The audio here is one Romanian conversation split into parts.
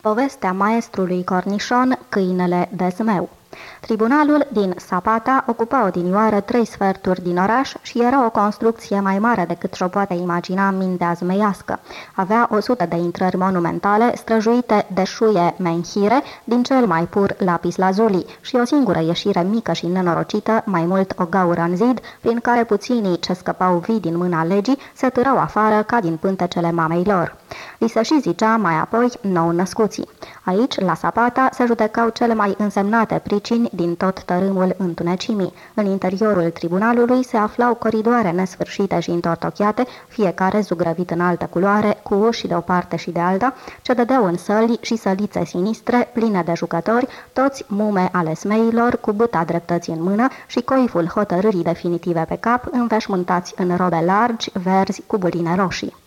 Povestea maestrului Cornișon, câinele de zmeu Tribunalul din Sapata ocupa odinioară trei sferturi din oraș și era o construcție mai mare decât și-o poate imagina mintea zmeiască. Avea o sută de intrări monumentale, străjuite de șuie menhire, din cel mai pur lapis lazuli și o singură ieșire mică și nenorocită, mai mult o gaură în zid, prin care puținii ce scăpau vii din mâna legii se târau afară ca din pântecele mamei lor. Li se și zicea mai apoi nou născuții. Aici, la Sapata, se judecau cele mai însemnate pricini din tot tărâmul întunecimii. În interiorul tribunalului se aflau coridoare nesfârșite și întortocheate, fiecare zugrăvit în altă culoare, cu uși de o parte și de alta, ce dădeau în săli și sălițe sinistre, pline de jucători, toți mume ale smeilor, cu băta dreptății în mână și coiful hotărârii definitive pe cap, înveșmântați în robe largi, verzi, cu buline roșii.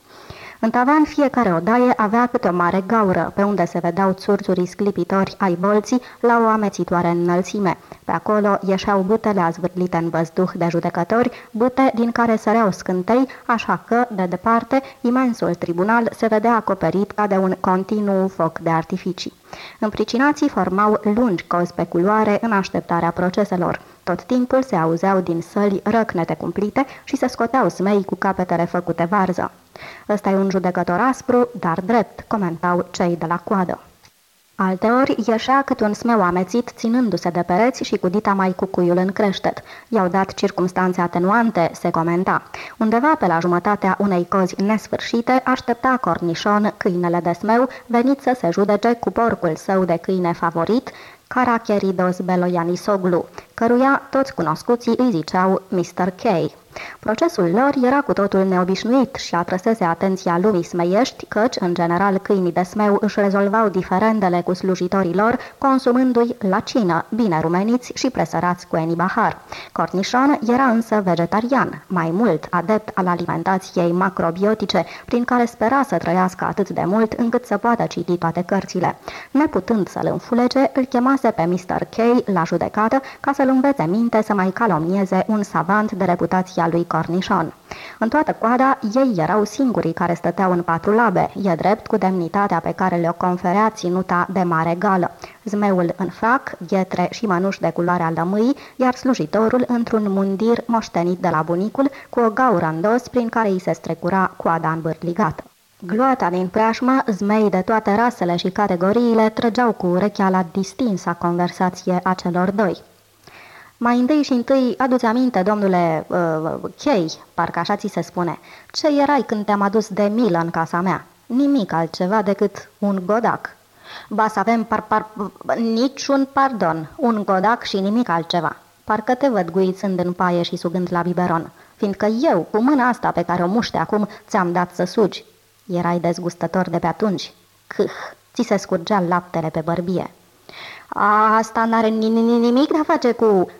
În tavan fiecare odaie avea câte o mare gaură, pe unde se vedeau țurțurii sclipitori ai bolții la o amețitoare înălțime. Pe acolo ieșeau bâtele azvârlite în văzduh de judecători, bâte din care săreau scântei, așa că, de departe, imensul tribunal se vedea acoperit ca de un continuu foc de artificii. Împricinații formau lungi cozi pe culoare în așteptarea proceselor. Tot timpul se auzeau din săli răcnete cumplite și se scoteau smei cu capetele făcute varză. Ăsta e un judecător aspru, dar drept, comentau cei de la coadă. Alteori ieșea cât un smeu amețit, ținându-se de pereți și cu dita mai cu cuiul în creștet. I-au dat circumstanțe atenuante, se comenta. Undeva pe la jumătatea unei cozi nesfârșite, aștepta cornișon, câinele de smeu, venit să se judece cu porcul său de câine favorit, Caracheridos Beloianisoglu, căruia toți cunoscuții îi ziceau Mr. K. Procesul lor era cu totul neobișnuit și atrăsese atenția lumii smeiești, căci, în general, câinii de smeu își rezolvau diferendele cu slujitorii lor, consumându-i la cină, bine rumeniți și presărați cu enibahar. Cornișon era însă vegetarian, mai mult adept al alimentației macrobiotice, prin care spera să trăiască atât de mult încât să poată citi toate cărțile. Neputând să-l înfulege, îl chemase pe Mr. K la judecată ca să-l învețe minte să mai calomnieze un savant de reputație soția lui Cornișon. În toată coada, ei erau singurii care stăteau în patru labe, e drept cu demnitatea pe care le-o conferea ținuta de mare gală. Zmeul în frac, ghetre și mănuși de culoarea lămâii, iar slujitorul într-un mundir moștenit de la bunicul, cu o gaură în dos prin care îi se strecura coada îmbârligată. Gloata din preajmă, zmei de toate rasele și categoriile trăgeau cu urechea la distinsa conversație a celor doi. Mai întâi și întâi, aduți aminte, domnule uh, Chei, parcă așa ți se spune, ce erai când te-am adus de milă în casa mea? Nimic altceva decât un godac. Ba să avem par, par, niciun pardon, un godac și nimic altceva. Parcă te văd guițând în paie și sugând la biberon, fiindcă eu, cu mâna asta pe care o muște acum, ți-am dat să sugi. Erai dezgustător de pe atunci. Câh, ți se scurgea laptele pe bărbie. A, asta n-are nimic de a face cu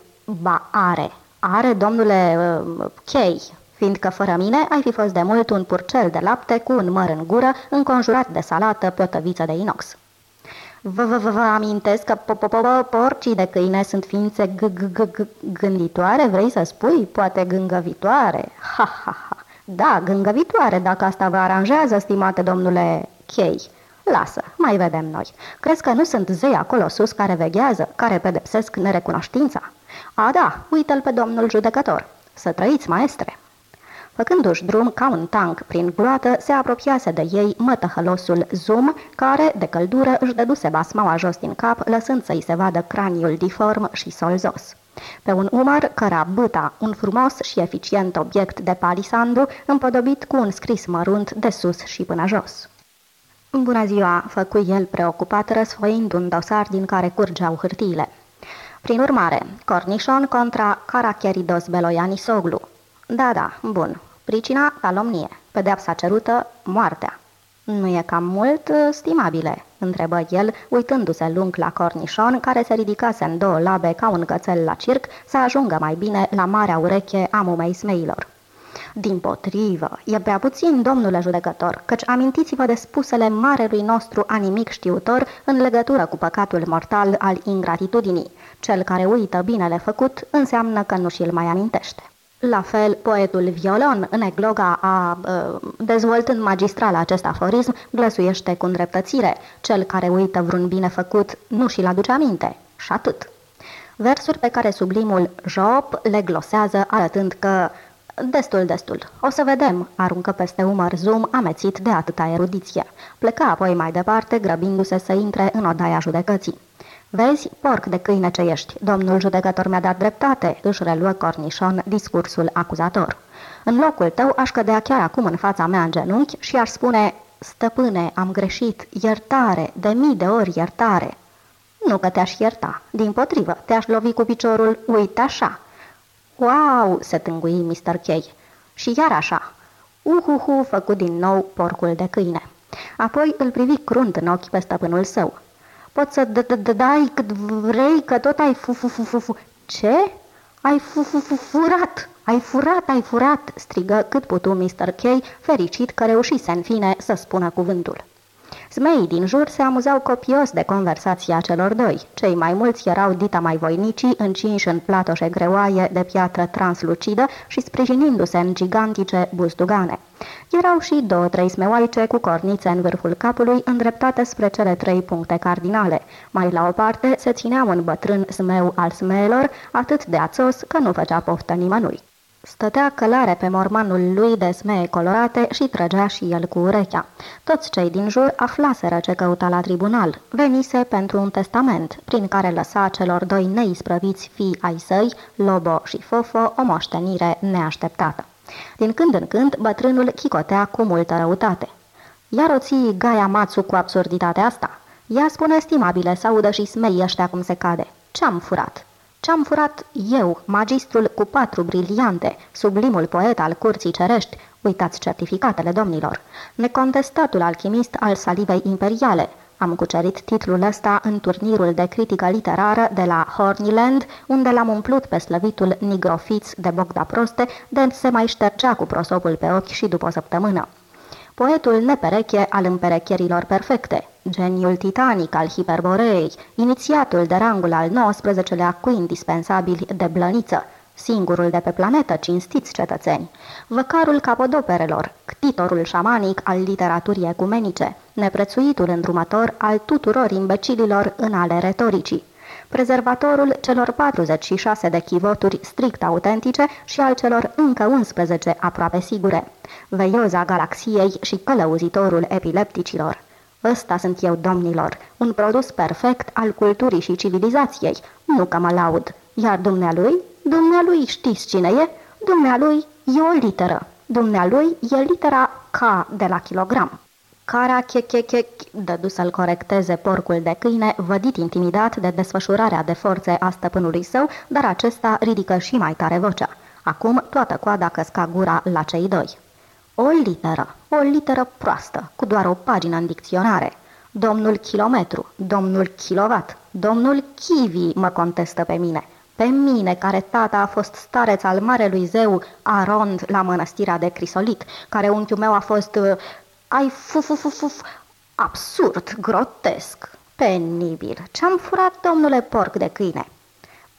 Ba are. Are, domnule uh, Chei, fiindcă fără mine ai fi fost de mult un purcel de lapte cu un măr în gură, înconjurat de salată pe o tăviță de inox. Vă, vă, vă amintesc că porcii de câine sunt ființe gânditoare, vrei să spui? Poate gângăvitoare? Ha, ha, ha. Da, gângăvitoare, dacă asta vă aranjează, stimate domnule Chei. Lasă, mai vedem noi. Crezi că nu sunt zei acolo sus care veghează, care pedepsesc nerecunoștința? A, da, uită-l pe domnul judecător. Să trăiți, maestre! Făcându-și drum ca un tank prin gloată, se apropiase de ei mătăhălosul Zoom, care, de căldură, își dăduse basmaua jos din cap, lăsând să-i se vadă craniul diform și solzos. Pe un umăr căra băta un frumos și eficient obiect de palisandru, împodobit cu un scris mărunt de sus și până jos. Bună ziua!" făcu el preocupat, răsfoind un dosar din care curgeau hârtiile. Prin urmare, Cornișon contra Caracheridos Beloiani Soglu. Da, da, bun. Pricina, calomnie. Pedeapsa cerută, moartea. Nu e cam mult, stimabile?" întrebă el, uitându-se lung la cornișon, care se ridicase în două labe ca un cățel la circ, să ajungă mai bine la marea ureche a mumei smeilor. Din potrivă, e prea puțin, domnule judecător, căci amintiți-vă de spusele marelui nostru animic știutor în legătură cu păcatul mortal al ingratitudinii. Cel care uită binele făcut înseamnă că nu și-l mai amintește. La fel, poetul Violon, în egloga a, dezvoltând magistral acest aforism, glăsuiește cu îndreptățire. Cel care uită vreun bine făcut nu și-l aduce aminte. Și atât. Versuri pe care sublimul Job le glosează arătând că Destul, destul. O să vedem, aruncă peste umăr Zoom, amețit de atâta erudiție. Pleca apoi mai departe, grăbindu-se să intre în odaia judecății. Vezi, porc de câine ce ești, domnul judecător mi-a dat dreptate, își reluă Cornișon discursul acuzator. În locul tău aș cădea chiar acum în fața mea în genunchi și aș spune, stăpâne, am greșit, iertare, de mii de ori iertare. Nu că te-aș ierta, din potrivă, te-aș lovi cu piciorul, uite așa. Wow, se tângui Mr. Kay. Și iar așa. Uhuhu, făcut din nou porcul de câine. Apoi îl privi crunt în ochi pe stăpânul său. Poți să dai cât vrei, că tot ai fu fu fu fu fu. Ce? Ai fu fu fu furat! Ai furat, ai furat!" strigă cât putu Mr. Kay, fericit că reușise în fine să spună cuvântul. Zmeii din jur se amuzau copios de conversația celor doi. Cei mai mulți erau dita mai voinicii, încinși în platoșe greoaie de piatră translucidă și sprijinindu-se în gigantice buzdugane. Erau și două-trei smeoaice cu cornițe în vârful capului, îndreptate spre cele trei puncte cardinale. Mai la o parte se ținea un bătrân smeu al smeelor, atât de ațos că nu făcea poftă nimănui. Stătea călare pe mormanul lui de smee colorate și trăgea și el cu urechea. Toți cei din jur aflaseră ce căuta la tribunal. Venise pentru un testament, prin care lăsa celor doi neisprăviți fii ai săi, Lobo și Fofo, o moștenire neașteptată. Din când în când, bătrânul chicotea cu multă răutate. Iar o ții Gaia Matsu cu absurditatea asta? Ea spune estimabile să audă și smei ăștia cum se cade. Ce-am furat? Ce-am furat eu, magistrul cu patru briliante, sublimul poet al curții cerești, uitați certificatele domnilor, necontestatul alchimist al salivei imperiale, am cucerit titlul ăsta în turnirul de critică literară de la Horniland, unde l-am umplut pe slăvitul nigrofiț de Bogda Proste, de se mai ștergea cu prosopul pe ochi și după o săptămână. Poetul nepereche al împerecherilor perfecte, geniul titanic al hiperboreei, inițiatul de rangul al 19-lea cu indispensabili de blăniță, singurul de pe planetă, cinstiți cetățeni, văcarul capodoperelor, ctitorul șamanic al literaturii ecumenice, neprețuitul îndrumător al tuturor imbecililor în ale retoricii, prezervatorul celor 46 de chivoturi strict autentice și al celor încă 11 aproape sigure, veioza galaxiei și călăuzitorul epilepticilor. Ăsta sunt eu, domnilor, un produs perfect al culturii și civilizației, nu că mă laud. Iar dumnealui? Dumnealui știți cine e? Dumnealui e o literă. Dumnealui e litera K de la kilogram. Cara che dădu să-l corecteze porcul de câine, vădit intimidat de desfășurarea de forțe a stăpânului său, dar acesta ridică și mai tare vocea. Acum toată coada căsca gura la cei doi. O literă, o literă proastă, cu doar o pagină în dicționare. Domnul kilometru, domnul kilovat, domnul kiwi mă contestă pe mine. Pe mine, care tata a fost stareț al marelui zeu Arond la mănăstirea de Crisolit, care unchiul meu a fost uh, ai fu fu fu fu absurd, grotesc, penibil. Ce-am furat, domnule porc de câine?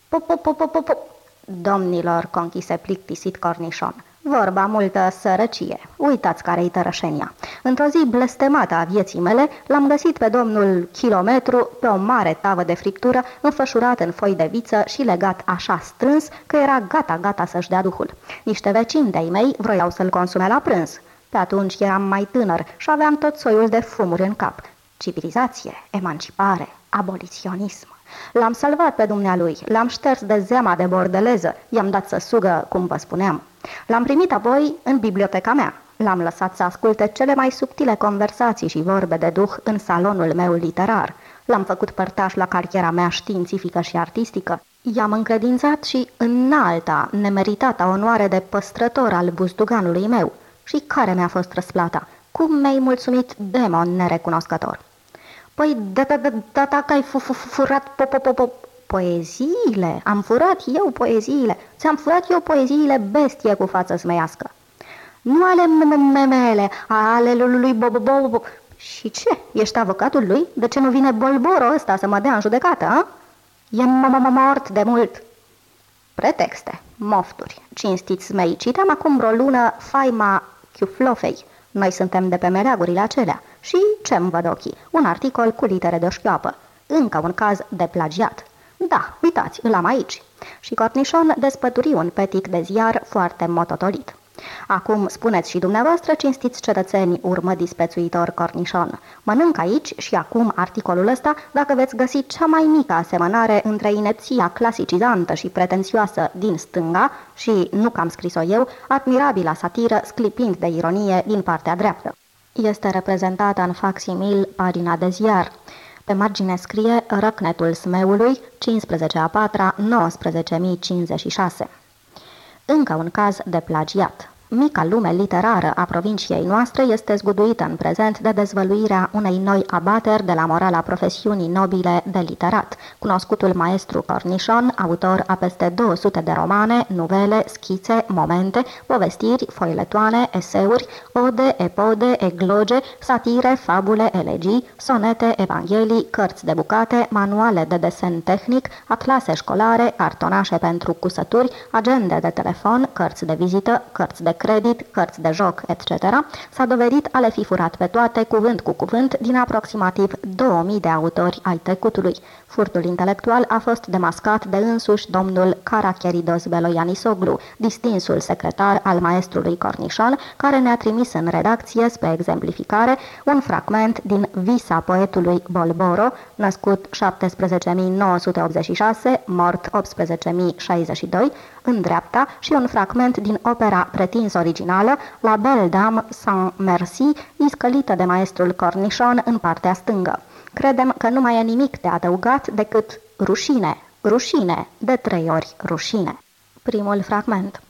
Pop, pop, pop, pop, pop. Domnilor, conchise plictisit cornișon, vorba multă sărăcie. Uitați care-i tărășenia. Într-o zi blestemată a vieții mele, l-am găsit pe domnul kilometru pe o mare tavă de friptură, înfășurat în foi de viță și legat așa strâns că era gata-gata să-și dea duhul. Niște vecini de-ai mei vroiau să-l consume la prânz. Pe atunci eram mai tânăr și aveam tot soiul de fumuri în cap. Civilizație, emancipare, aboliționism. L-am salvat pe dumnealui, l-am șters de zeama de bordeleză, i-am dat să sugă, cum vă spuneam. L-am primit apoi în biblioteca mea. L-am lăsat să asculte cele mai subtile conversații și vorbe de duh în salonul meu literar. L-am făcut părtaș la cariera mea științifică și artistică. I-am încredințat și în alta, nemeritata onoare de păstrător al buzduganului meu. Și care mi-a fost răsplata? Cum mi-ai mulțumit, demon nerecunoscător? Păi, da, da, da, da, da, că ai furat po, po, po, po, poeziile, am furat eu poeziile, ți-am furat eu poeziile bestie cu față smeiască. Nu ale memele, ale lui Bobo. Și ce? Ești avocatul lui? De ce nu vine bolboro ăsta să mă dea în judecată, a? E mort de mult. Pretexte, mofturi, cinstiți mei, citam acum vreo lună faima chiuflofei. Noi suntem de pe meleagurile acelea. Și ce-mi văd ochii? Un articol cu litere de șchioapă. Încă un caz de plagiat. Da, uitați, îl am aici. Și Cornișon despături un petic de ziar foarte mototolit. Acum spuneți și dumneavoastră, cinstiți cetățeni, urmă disprețuitor Cornișon. Mănânc aici și acum articolul ăsta dacă veți găsi cea mai mică asemănare între inepția clasicizantă și pretențioasă din stânga și, nu că am scris-o eu, admirabila satiră sclipind de ironie din partea dreaptă. Este reprezentată în facsimil pagina de ziar. Pe margine scrie Răcnetul Smeului, 15 a 4 19056. Încă un caz de plagiat. Mica lume literară a provinciei noastre este zguduită în prezent de dezvăluirea unei noi abateri de la morala profesiunii nobile de literat. Cunoscutul maestru Cornișon, autor a peste 200 de romane, nuvele, schițe, momente, povestiri, foiletoane, eseuri, ode, epode, egloge, satire, fabule, elegii, sonete, evanghelii, cărți de bucate, manuale de desen tehnic, atlase școlare, cartonașe pentru cusături, agende de telefon, cărți de vizită, cărți de credit, cărți de joc, etc., s-a dovedit a le fi furat pe toate, cuvânt cu cuvânt, din aproximativ 2000 de autori ai trecutului. Furtul intelectual a fost demascat de însuși domnul Caracheridos Beloianisoglu, distinsul secretar al maestrului Cornișon, care ne-a trimis în redacție, spre exemplificare, un fragment din Visa poetului Bolboro, născut 17.986, mort 18.062, în dreapta și un fragment din opera pretins originală, La Belle Dame sans Merci, iscălită de maestrul Cornichon în partea stângă. Credem că nu mai e nimic de adăugat decât rușine, rușine, de trei ori rușine. Primul fragment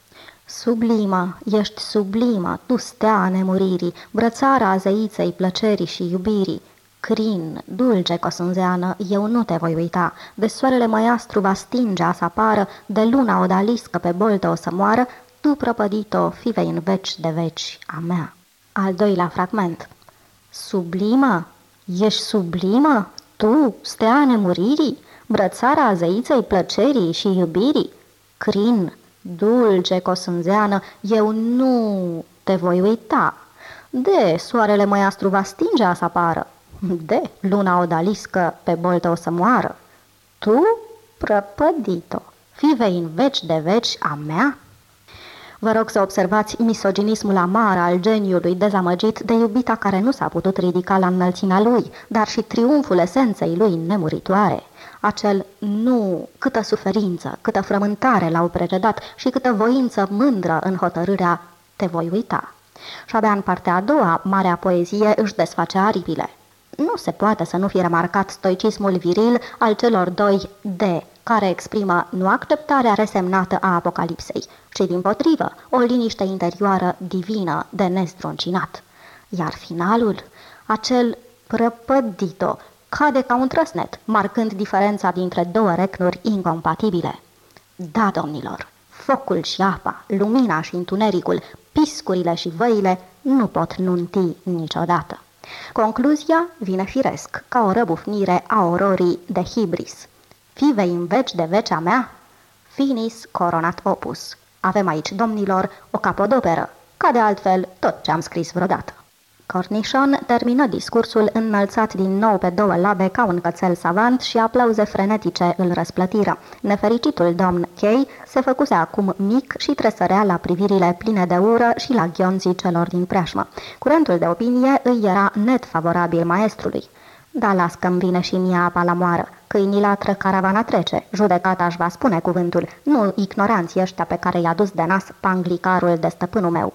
Sublimă, ești sublimă, tu stea a nemuririi, brățara zeiței plăcerii și iubirii, Crin, dulce cosânzeană, eu nu te voi uita, de soarele măiastru va stinge a să apară, de luna odaliscă pe boltă o să moară, tu prăpădit-o, fivei în veci de veci a mea. Al doilea fragment. Sublimă? Ești sublimă? Tu, stea nemuririi? Brățara zeiței plăcerii și iubirii? Crin, dulce cosânzeană, eu nu te voi uita. De, soarele măiastru va stinge a să apară, de, luna odaliscă pe boltă o să moară. Tu, prăpădit-o, fivei în veci de veci a mea? Vă rog să observați misoginismul amar al geniului dezamăgit de iubita care nu s-a putut ridica la înălțimea lui, dar și triumful esenței lui nemuritoare. Acel nu, câtă suferință, câtă frământare l-au precedat și câtă voință mândră în hotărârea te voi uita. Și abia în partea a doua, marea poezie își desface aripile. Nu se poate să nu fi remarcat stoicismul viril al celor doi de, care exprimă nu acceptarea resemnată a apocalipsei, ci din potrivă o liniște interioară divină de nestruncinat. Iar finalul, acel prăpădito, cade ca un trăsnet, marcând diferența dintre două recnuri incompatibile. Da, domnilor, focul și apa, lumina și întunericul, piscurile și văile nu pot nunti niciodată. Concluzia vine firesc, ca o răbufnire a ororii de hibris. Fivei în veci de vecea mea? Finis coronat opus. Avem aici, domnilor, o capodoperă, ca de altfel tot ce am scris vreodată. Cornichon termină discursul înălțat din nou pe două labe ca un cățel savant și aplauze frenetice îl răsplătiră. Nefericitul domn Kay se făcuse acum mic și tresărea la privirile pline de ură și la ghionții celor din preajmă. Curentul de opinie îi era net favorabil maestrului. Da, las că vine și mie apa la moară. Câinii latră, caravana trece. Judecata își va spune cuvântul. Nu ignoranții ăștia pe care i-a dus de nas panglicarul de stăpânul meu.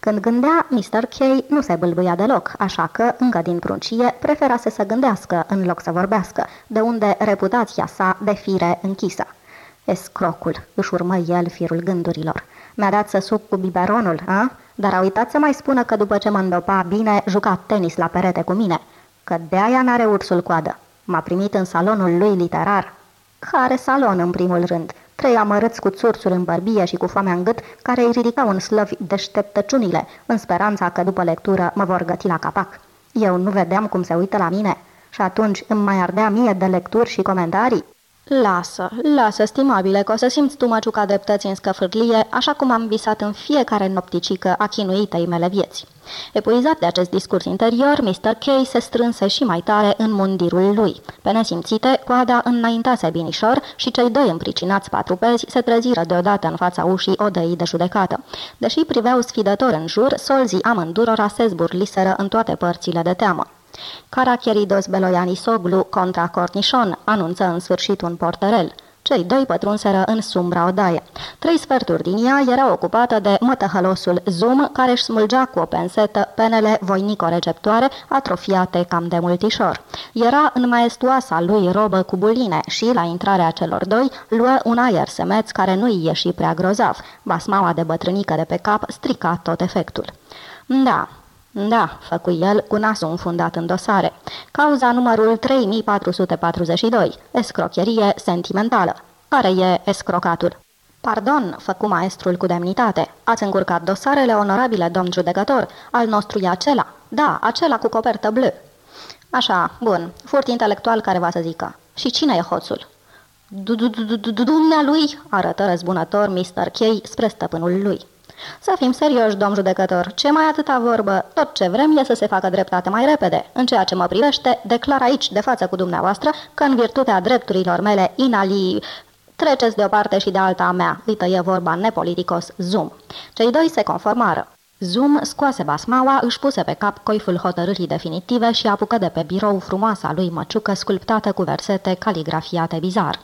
Când gândea, Mr. Kay nu se bâlbâia deloc, așa că, încă din pruncie, preferase să gândească în loc să vorbească, de unde reputația sa de fire închisă. Escrocul, își urmă el firul gândurilor. Mi-a dat să suc cu biberonul, a? Dar a uitat să mai spună că după ce mă îndopa bine, juca tenis la perete cu mine. Că de-aia n-are ursul coadă. M-a primit în salonul lui literar. Care salon, în primul rând? trei amărâți cu țurțuri în bărbie și cu foamea în gât, care îi ridicau în slăvi deșteptăciunile, în speranța că după lectură mă vor găti la capac. Eu nu vedeam cum se uită la mine și atunci îmi mai ardea mie de lecturi și comentarii. Lasă, lasă, stimabile, că o să simți tu măciuca dreptății în scăfârlie, așa cum am visat în fiecare nopticică a chinuitei mele vieți. Epuizat de acest discurs interior, Mr. Kay se strânse și mai tare în mundirul lui. Pe nesimțite, coada înaintase binișor și cei doi împricinați patrupezi se treziră deodată în fața ușii odăii de judecată. Deși priveau sfidător în jur, solzii amândurora se zburliseră în toate părțile de teamă. Caracheridos Soglu contra Cornișon anunță în sfârșit un porterel. Cei doi pătrunseră în sumbra odaie. Trei sferturi din ea era ocupată de mătăhălosul Zoom, care își smulgea cu o pensetă penele voinico-receptoare atrofiate cam de multișor. Era în maestuoasa lui robă cu buline și, la intrarea celor doi, luă un aer semeț care nu-i ieși prea grozav. Basmaua de bătrânică de pe cap strica tot efectul. Da, da, făcu el cu nasul înfundat în dosare. Cauza numărul 3442, escrocherie sentimentală. Care e escrocatul? Pardon, făcu maestrul cu demnitate. Ați încurcat dosarele, onorabile domn judecător. Al nostru e acela. Da, acela cu copertă bleu. Așa, bun. Furt intelectual care va să zică. Și cine e hoțul? Dumnealui, arătă răzbunător Mr. Kay spre stăpânul lui. Să fim serioși, domn judecător, ce mai atâta vorbă, tot ce vrem e să se facă dreptate mai repede. În ceea ce mă privește, declar aici, de față cu dumneavoastră, că în virtutea drepturilor mele inalii Treceți de o parte și de alta a mea, îi tăie vorba nepoliticos Zoom. Cei doi se conformară. Zoom scoase basmaua, își puse pe cap coiful hotărârii definitive și apucă de pe birou frumoasa lui măciucă sculptată cu versete caligrafiate bizar.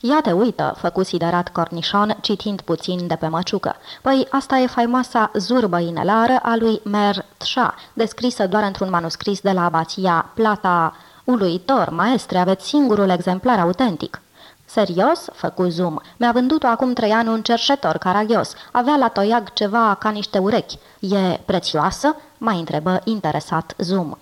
Ia te uită, făcu siderat Cornișon, citind puțin de pe măciucă. Păi, asta e faimoasa zurbă inelară a lui Mer Tșa, descrisă doar într-un manuscris de la abația Plata. Uluitor, maestre, aveți singurul exemplar autentic. Serios? Făcu Zoom. Mi-a vândut-o acum trei ani un cerșetor caragios. Avea la toiag ceva ca niște urechi. E prețioasă? Mai întrebă interesat Zoom.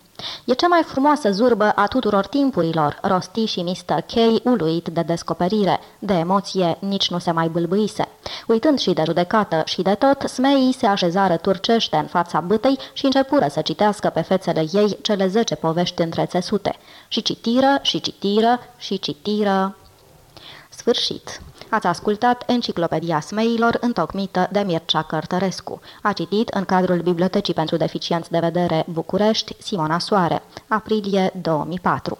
E cea mai frumoasă zurbă a tuturor timpurilor, rosti și Mr. Kay uluit de descoperire. De emoție nici nu se mai bâlbâise. Uitând și de judecată și de tot, smeii se așezară turcește în fața bâtei și începură să citească pe fețele ei cele zece povești între țesute. Și citiră, și citiră, și citiră... Sfârșit. Ați ascultat Enciclopedia Smeilor, întocmită de Mircea Cărtărescu. A citit în cadrul Bibliotecii pentru Deficienți de Vedere București, Simona Soare, aprilie 2004.